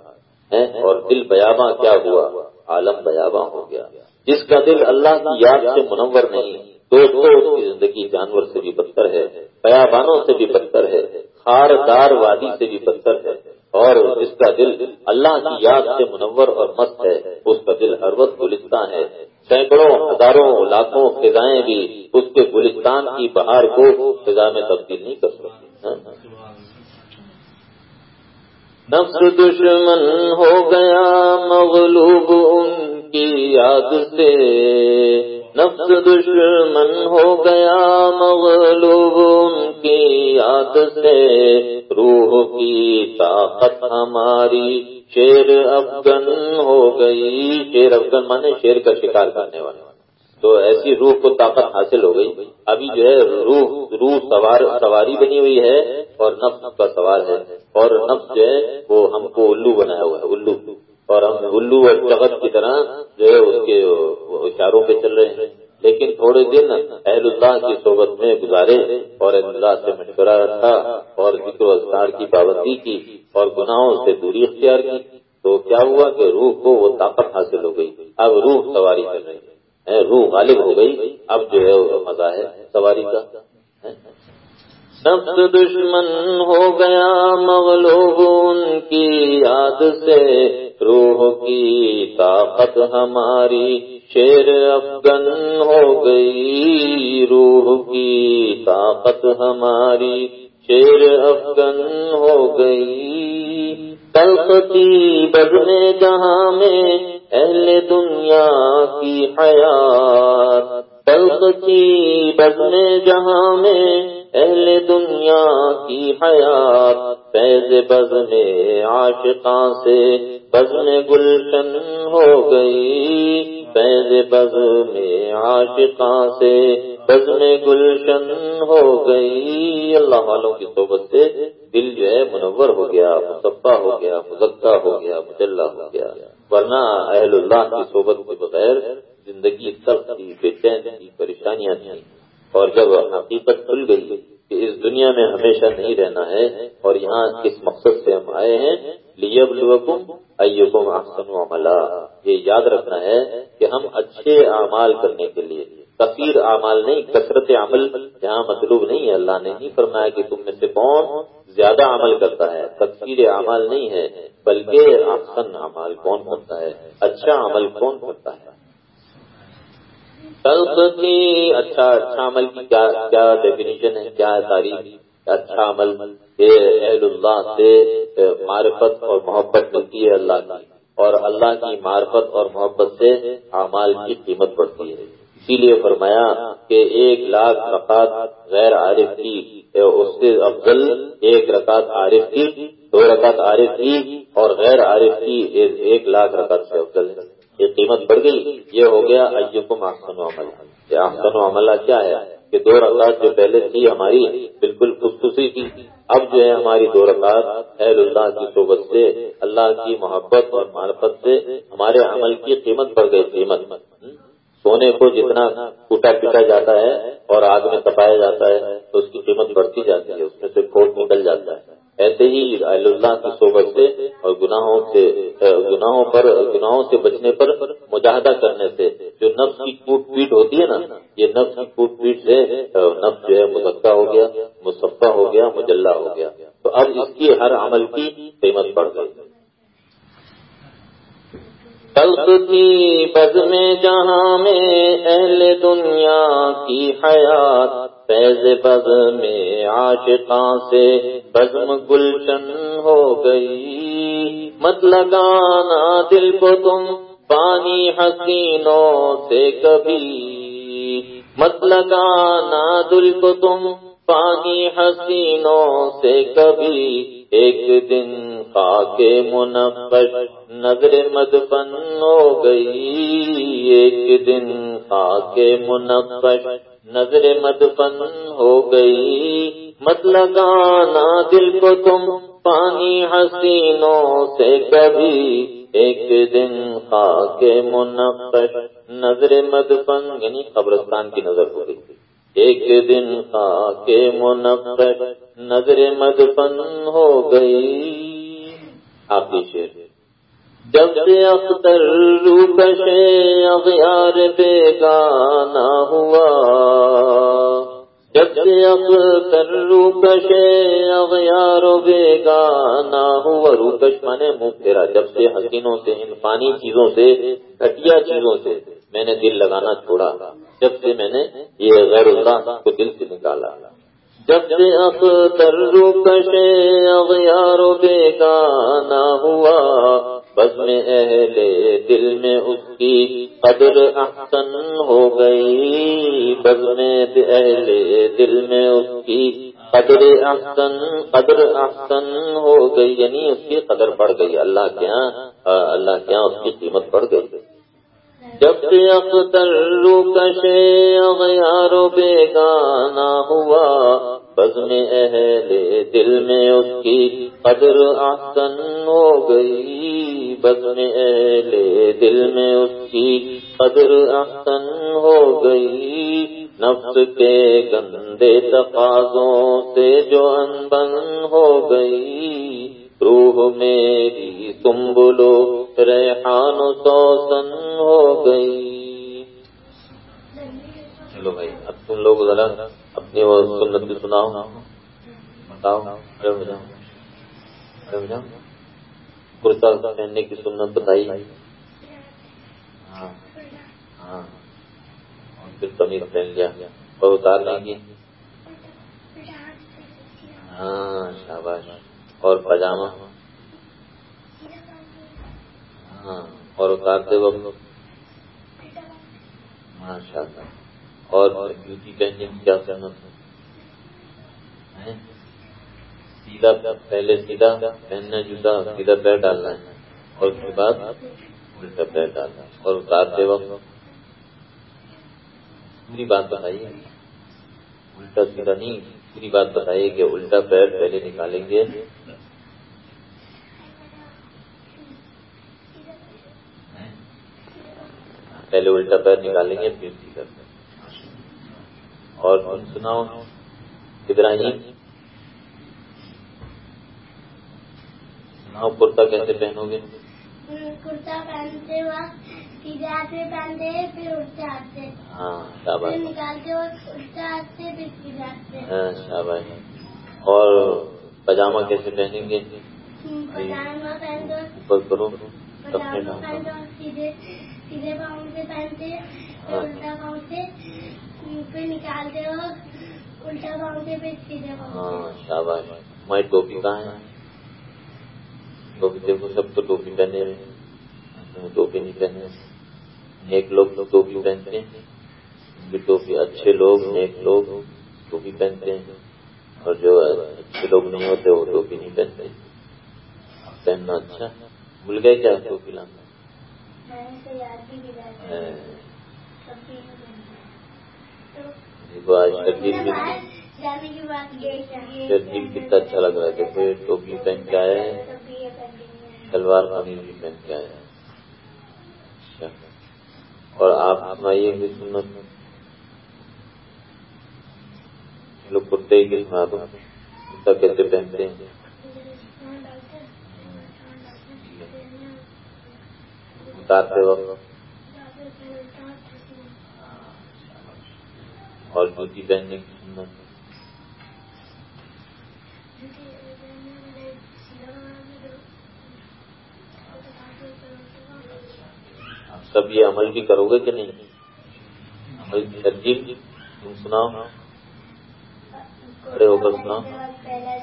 اور دل بیاباں کیا ہوا؟ عالم بیاباں ہو گیا۔ جس کا دل اللہ کی یاد سے منور نہیں، دوستوں اس کی زندگی جانور سے بھی بدتر ہے، بیابانوں سے بھی بدتر ہے خار دار وادی سے بھی بدتر ہے۔ اور جس کا دل اللہ کی یاد سے منور اور مست ہے۔ اس کا دل ہر وقت گلستان ہے۔ سینکڑوں، ہزاروں لاکھوں فضائیں بھی اس کے گلستان کی بہار کو فضا میں تبدیل نہیں کر سکتی نفس دشمن ہو گیا مغلوب ان کی یاد سے نفس دشمن ہو گیا مغلوب ان کی یاد سے۔ روح کی طاقت ہماری شیر افغن ہو گئی۔ شیر افغن مانے شیر کا شکار کرنے والا تو ایسی روح کو طاقت حاصل ہو گئی۔ ابھی جو ہے روح روح سوار، سواری بنی ہوئی ہے اور نفس کا سوار ہے۔ اور نفس جو ہے وہ ہم کو الو بنایا ہوا ہے، الو۔ اور ہم الو اور جگت کی طرح جو ہے اس کے اشاروں پہ چل رہے ہیں۔ لیکن تھوڑے دن اہل اللہ کی صحبت میں گزارے اور اہل اللہ سے مشورہ رکھا اور ذکر و اذکار کی پابندی کی اور گناہوں سے دوری اختیار کی تو کیا ہوا کہ روح کو وہ طاقت حاصل ہو گئی۔ اب روح سواری کر رہی ہے۔ روح غالب ہو گئی۔ اب جو ہے وہ مزہ ہے سواری کا۔ نفس دشمن ہو گیا مغلوب ان کی یاد سے، روح کی طاقت ہماری شیر افغن ہو گئی، روح کی طاقت ہماری شیر افغن ہو گئی۔ تلختی بدلے جہاں میں اہل دنیا کی حیات۔ تلختی بدلے جہاں میں اہل دنیا کی حیات فیض بز میں عاشقاں سے بز میں گلشن ہو گئی۔ فیض بز میں عاشقاں سے بز میں گلشن ہو گئی۔ اللہ والوں کی صحبت سے دل جو ہے منور ہو گیا، مصفہ ہو گیا، مزکہ ہو گیا، مجلہ ہو گیا۔ ورنہ اہل اللہ کی صحبت کے بغیر زندگی تلخ تھی، بے چین تھی، پریشانیاں تھیں۔ اور جب حقیقت کھل گئی کہ اس دنیا میں ہمیشہ نہیں رہنا ہے اور یہاں کس مقصد سے ہم آئے ہیں لیب لوکم ایکم احسن عملہ یہ یاد رکھنا ہے کہ ہم اچھے اعمال کرنے کے لیے، کثیر اعمال نہیں، کثرت عمل، یہاں مطلوب نہیں ہے۔ اللہ نے نہیں فرمایا کہ تم میں سے کون زیادہ عمل کرتا ہے۔ تفصیل اعمال نہیں ہے، بلکہ احسن اعمال کون کرتا ہے اچھا عمل کون کرتا ہے؟ کی اچھا اچھا عمل کی کیا کیا ڈیفینیشن ہے، کیا ہے؟ تاریخ اچھا عمل اہل اللہ سے معرفت اور محبت ملتی ہے اللہ کی۔ اور اللہ کی معرفت اور محبت سے اعمال کی قیمت بڑھتی ہے۔ اسی لیے فرمایا کہ ایک لاکھ رکعت غیر عارف کی اس سے افضل ایک رکعت عارف کی، دو رکعت عارف کی اور غیر عارف کی ایک لاکھ رکعت سے افضل ہے۔ یہ قیمت بڑھ گئی، یہ ہو گیا ایکم آسن و عمل۔ یہ آسن و عملہ کیا ہے؟ کہ دو رکعت جو پہلے تھی ہماری، بالکل خصوصی تھی اب جو ہے ہماری دو رکعت اہل اللہ کی صحبت سے، اللہ کی محبت اور معرفت سے ہمارے عمل کی قیمت بڑھ گئی، قیمت۔ سونے کو جتنا ٹوٹا پیٹا جاتا ہے اور آگ میں تپایا جاتا ہے، تو اس کی قیمت بڑھتی جاتی ہے، اس میں سے کھوٹ نکل جاتا ہے۔ ایسے ہی اہل اللہ کی صحبت سے اور گناہوں سے گناہوں پر، گناہوں سے بچنے پر مجاہدہ کرنے سے۔ جو نفس کی کوٹ پیٹ ہوتی ہے نا، یہ نفس کی کوٹ پیٹ سے نفس جو ہے مذکہ ہو گیا، مصفہ ہو گیا، مجلہ ہو گیا۔ تو اب اس کی ہر عمل کی قیمت بڑھ گئی۔ تلخ کی بز میں جہاں میں اہل دنیا کی حیات فیض بز میں عاشقاں سے بزم گلشن ہو گئی۔ مت لگانا دل کو تم پانی حسینوں سے کبھی۔ مت لگانا دل کو تم پانی حسینوں سے کبھی۔ ایک دن خاک منقش نظر مدفن ہو گئی۔ ایک دن خاک منقش نظر مدفن ہو گئی۔ مت لگانا دل کو تم پانی حسینوں سے کبھی۔ ایک دن خاک منقش نظر مدفن یعنی قبرستان کی نظر ہو گئی۔ ایک دن خاک منقش نظر مدفن ہو گئی۔ آپ کی شیر جب سے اختر روکش اغیار بے گانا ہوا، جب سے اختر روکش اغیار بے گانا ہوا روکش مانے منہ پھیرا جب سے حسینوں سے ان پانی چیزوں سے، گھٹیا چیزوں سے میں نے دل لگانا چھوڑا، جب سے میں نے یہ غیر اللہ کو دل سے نکالا۔ جب سے اختر روکش اغیار بے گانا ہوا بس میں اہل دل میں اس کی قدر احسن ہو گئی۔ بس میں اہل دل میں اس کی قدر احسن قدر احسن ہو گئی۔ یعنی اس کی قدر بڑھ گئی۔ اللہ کے یہاں اللہ کے یہاں اس کی قیمت بڑھ گئی۔ جب سے اختر کشے غیار بے گانا ہوا بز میں اہل دل میں اس کی قدر احسن ہو گئی۔ بز میں اہل دل میں اس کی قدر احسن ہو گئی۔ نفس کے گندے تقاضوں سے جو انبن ہو گئی۔ روح میری تم بولو ریحان سوسن ہو گئی۔ چلو بھائی، اب تم لوگ ذرا اپنی وہ سنت بھی سناؤ بتاؤ کرتا پہننے کی سنت بتائی۔ ہاں ہاں۔ پھر قمیض پہن لیا اور اتار لیں گے۔ ہاں شاباش۔ اور پاجامہ۔ ہاں اور اتارتے وقت۔ ماشاء اللہ اور جوتی پہننے کی کیا سہمت ہے سیدھا پہلے سیدھا، پہننا جوتا، سیدھا پیر ڈالنا ہے۔ اور اس کے بعد الٹا پیر ڈالنا ہے۔ اور اتارتے وقت۔ پوری بات بتائیے۔ الٹا سیدھا نہیں پوری بات بتائیے کہ الٹا پیر پہلے نکالیں گے۔ پہلے الٹا پیر نکالیں گے، پھر سیدھا پیر۔ اور تم سناؤ ابراہیم۔ سناؤ کرتا کیسے پہنو گے؟ کرتا پہنتے وقت ہاتھ میں پہنتے ہیں پھر الٹے ہاتھ سے۔ ہاں پھر نکالتے وقت الٹے ہاتھ سے پھر سیدھے ہاتھ سے۔ ہاں شاباش۔ اور پاجامہ کیسے پہنیں گے؟ پجامہ پہنتے وقت کرو۔ اپنے پجامہ پہنتے وقت سیدھے۔ سیدھے پاؤں سے پہنتے پھر الٹا پاؤں سے پھر نکالتے وقت الٹا پاؤں سے پھر سیدھے پاؤں ہاں شاباش میں ٹوپی کہاں ہے؟ ٹوپی دیکھو سب تو ٹوپی پہنے ہیں۔ ٹوپی نہیں پہنے نیک لوگ ٹوپی پہنتے ہیں۔ کی ٹوپی اچھے لوگ نیک لوگ ٹوپی پہنتے ہیں۔ اور جو اچھے لوگ نہیں ہوتے وہ ٹوپی نہیں پہنتے۔ پہننا اچھا۔ بھول گئے کیا؟ ٹوپی لانا۔ جی، تو آج جی، جی، کتنا اچھا لگ رہا ہے۔ دیکھو ٹوپی پہن کے آئے ہیں؟ شلوار قمیض بھی پہن کے آئے ہیں۔ اچھا۔ اور آپ سنائیے کہ سنت۔ لوگ کرتے ہی سنا دو کرتا کیسے پہنتے ہیں؟ اتارتے وقت۔ اور جوتی پہننے کی سنت سب یہ عمل بھی کرو گے کہ نہیں؟ عمل ترجیح تم سناؤ۔ کھڑے ہو کر سناؤ۔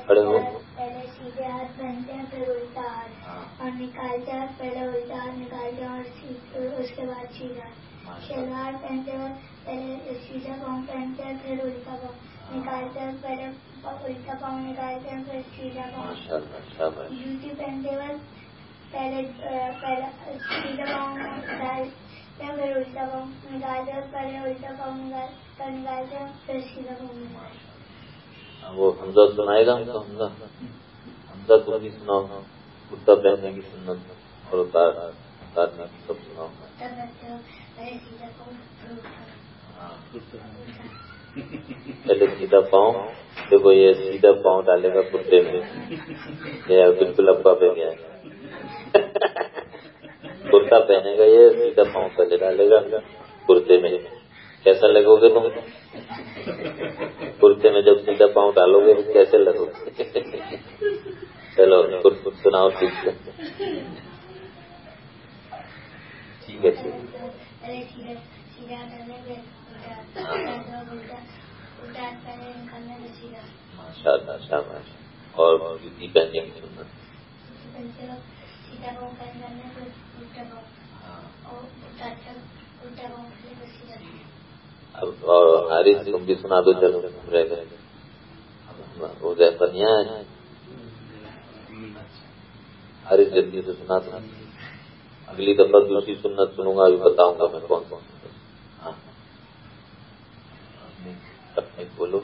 کھڑے ہو۔ پہلے سیدھے ہاتھ پہنتے ہیں، پھر الٹا اور نکالتے ہیں پہلے الٹا ہاتھ نکالتے ہیں اور اس کے بعد سیدھا شلوار پہنتے ہیں پہلے سیدھا پاؤں پہنتے ہیں پھر الٹا پاؤں نکالتے ہیں پہلے الٹا پاؤں نکالتے ہیں پھر سیدھا پاؤں۔ جوتی پہنتے وقت پہلے سیدھا پاؤں ڈالتے ہیں پھر الٹا پاؤں نکالتے ہیں پہلے الٹا پاؤں نکال نکالتے ہیں پھر سیدھا پاؤں نکالتے ہیں وہ حمزہ سنائے گا ہم کو حمزہ۔ حمزہ تم بھی سناؤ۔ کرتا پہننے کی سنت اور اتارنے کی سب سناؤ پہلے سیدھا پاؤں، دیکھو یہ سیدھا پاؤں ڈالے گا کرتے میں۔ یہ بالکل ابا پہ گیا۔ کرتا پہنے گا، یہ سیدھا پاؤں پہلے ڈالے گا کرتے میں۔ کیسا لگو گے تم؟ کرتے میں جب سیدھا پاؤں ڈالو گے کیسے لگو گے؟ چلو سناؤ، ٹھیک ٹھیک ہے ٹھیک ہے۔ ماشاء اللہ شاباش اور جوتی پہننے کی اور اب اور حارث تم بھی سنا دو، چلو، رہ گئے۔ جیسا نہیں آیا ارے جلدی سے سنا تھا اگلی دفعہ دوسری سنت سنوں گا، ابھی بتاؤں گا میں کون کون ہاں۔ بولو۔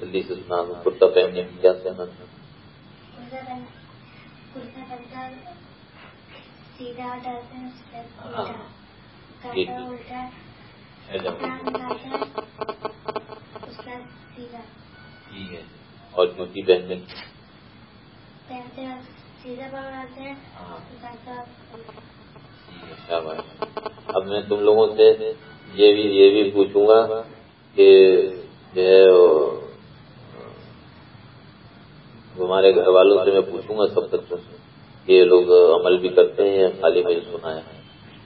جلدی سے سنا دوں کرتا پہننے کی کیا سہنا ہاں۔ جی، جی۔ ٹھیک ہے۔ اور جوتی پہننے اب میں تم لوگوں سے یہ بھی یہ بھی پوچھوں گا کہ جو ہے ہمارے گھر والوں سے میں پوچھوں گا سب بچوں سے کہ یہ لوگ عمل بھی کرتے ہیں یا خالی میں سنا ہے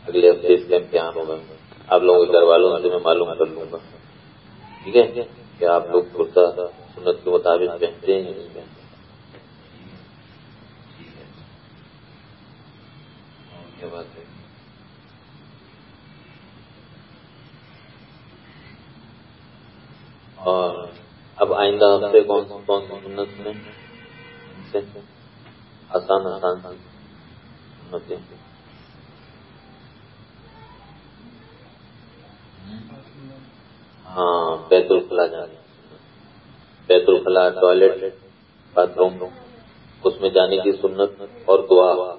اگلے ہفتے اس کا امتحان ہوگا آپ لوگوں کے گھر والوں سے میں معلوم کر لوں گا ٹھیک ہے کہ آپ لوگ کرتا سنت کے مطابق پہنتے ہیں اس میں کیا بات ہے اور اب آئندہ ہفتے کون کون سنت میں آسان آسان سنتیں۔ ہاں بیت الخلا جانے بیت الخلا ٹوائلٹ باتھ روم، اس میں جانے کی سنت اور دعا۔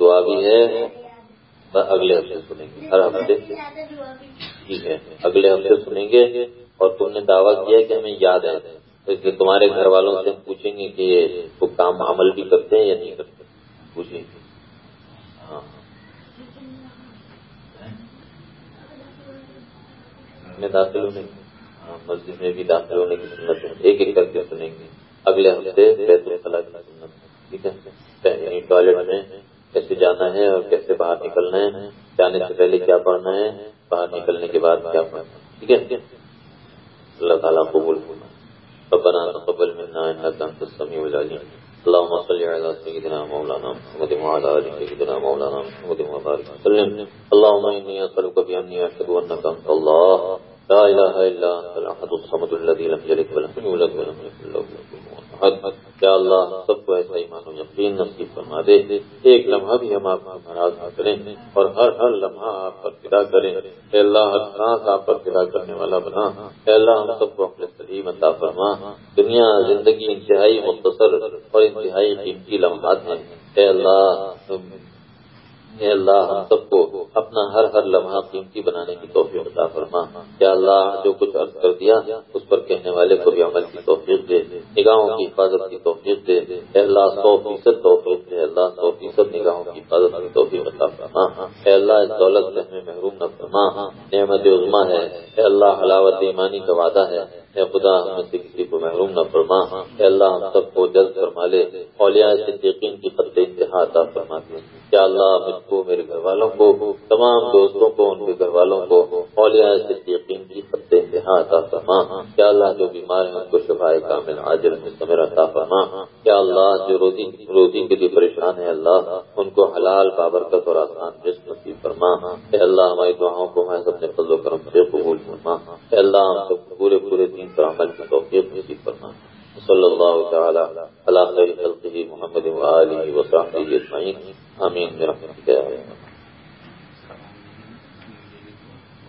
دعا بھی ہے۔ اگلے ہفتے سنیں گے۔ ہر ہفتے۔ ٹھیک ہے۔ اگلے ہفتے سنیں گے۔ اور تم نے دعویٰ کیا کہ ہمیں یاد ہے۔ تو اس لیے تمہارے گھر والوں سے پوچھیں گے کہ وہ کام عمل بھی کرتے ہیں یا نہیں کرتے۔ پوچھیں گے۔ ہاں۔ میں داخل ہونے ہاں مسجد میں بھی داخل ہونے کی سنت ہے۔ ایک ایک کر کے سنیں گے۔ اگلے ہفتے بیت الخلا کی سنت ٹھیک ہے۔ یعنی ٹوائلٹ میں کیسے جانا ہے اور کیسے باہر نکلنا ہے، جانے سے پہلے کیا پڑھنا ہے، باہر نکلنے کے بعد کیا پڑھنا ہے، ٹھیک ہے؟ اللہ تعالیٰ قبول ربنا تقبل منا انك انت السميع العليم اللهم صل على سيدنا مولانا محمد وعلى ال سيدنا مولانا محمد وبارك وسلم۔ اللهم اني اسالك باني اشهد انك انت الله لا اله الا انت الاحد الصمد الذي لم يلد ولم يولد ولم يكن له كفوا یا اللہ، سب کو ایسا ایمان و یقین نصیب فرما دے۔ ایک لمحہ بھی ہم آپ کو ناراض نہ کریں اور ہر ہر لمحہ آپ پر فدا کریں۔ اے اللہ، ہر سانس آپ پر فدا کرنے والا بنا۔ اے اللہ، ہم سب کو اپنے سلیم عطا فرما۔ دنیا، زندگی، انتہائی مختصر اور انتہائی قیمتی لمحات ہیں۔ اے اللہ اے اللہ، ہم سب کو اپنا ہر ہر لمحہ قیمتی بنانے کی توفیق عطا فرما۔ یا اللہ، جو کچھ عرض کر دیا، اس پر کہنے والے کو بھی عمل کی توفیق دے۔ نگاہوں کی حفاظت کی توفیق دے۔ اے اللہ، سو فیصد توفیق دے۔ اللہ، سو فیصد نگاہوں کی حفاظت کی توفیق عطا فرما۔ اے اللہ، اس دولت سے ہمیں محروم نہ فرما۔ نعمت عظما ہے۔ اے اللہ، حلاوت ایمانی کا وعدہ ہے۔ اے خدا ہم سے کسی کو محروم نہ فرما۔ اے اللہ، ہم سب کو جلد فرما لے۔ اولیاء صدیقین کی خط انتہا عطا فرما دے کیا اللہ مجھ کو، میرے گھر والوں کو، تمام دوستوں کو، ان کے گھر والوں کو اولیاء صدیقین کی خط انتہا عطا فرما۔ کیا اللہ، جو بیمار ہیں، ان کو شفائے کامل عاجل مستمر عطا فرما۔ کیا اللہ، جو روزی روزی کے لیے پریشان ہے اللہ، ان کو حلال بابرکت اور آسان جسم نصیب فرما۔ اے اللہ، ہماری دعاؤں کو میں اپنے فضل و کرم سے قبول فرما۔ اے اللہ، ہم سب پورے پورے دین پر عمل کی توفیق نصیب فرما صلی اللہ تعالی علی خیر خلقہ محمد وآلہ وصحبہ اجمعین۔ آمین۔ برحمتک یا رب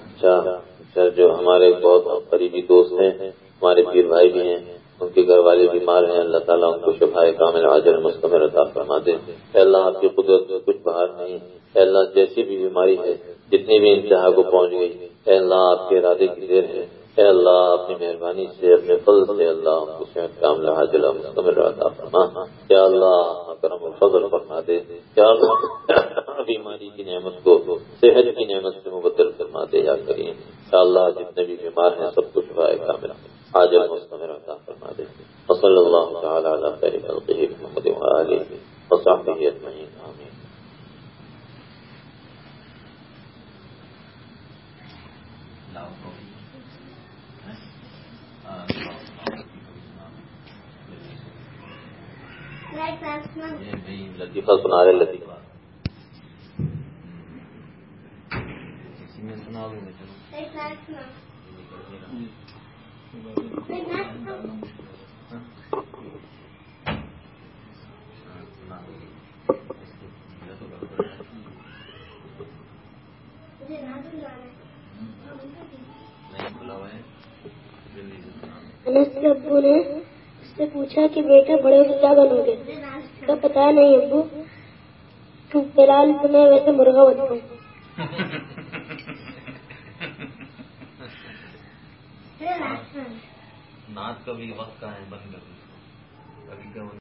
اچھا اچھا جو ہمارے بہت قریبی دوست ہیں، ہمارے پیر بھائی بھی ہیں، ان کے گھر والے بیمار ہیں۔ اللہ تعالیٰ ان کو شفائے کامل عاجل مستمر عطا فرما دے اے اللہ، آپ کی قدرت میں کچھ باہر نہیں۔ اے اللہ، جیسی بھی بیماری ہے، جتنی بھی انتہا کو پہنچ گئی، اے اللہ، آپ کے ارادے کی دیر ہے۔ اے اللہ، اپنی مہربانی سے، اپنے فضل سے اللہ، ہم کو صحت کامل حاجل مستمر عطا فرما۔ کیا اللہ، کرم و فضل فرما دے۔ کیا اللہ، بیماری کی نعمت کو، صحت کی نعمت سے مبدل فرما دے یا کریم۔ کیا اللہ، جتنے بھی بیمار ہیں، سب کو شفائے کامل حاجل مستمر عطا فرما دے۔ وصلی اللہ تعالی علی خیر خلقہ محمد وآلہ وصحبہ اجمعین، آمین۔ لطیفہ سنا رہے لطیفہ۔ اسی میں سنا دوں گا چلو انس کے ابو نے اس سے پوچھا کہ بیٹا بڑے ہو کیا بنو گے؟ کا پتا نہیں ابو فی الحال تو میں ویسے مرغا بنتا ہوں۔ ہاں۔ نعت کا بھی وقت کا ہے، بند کر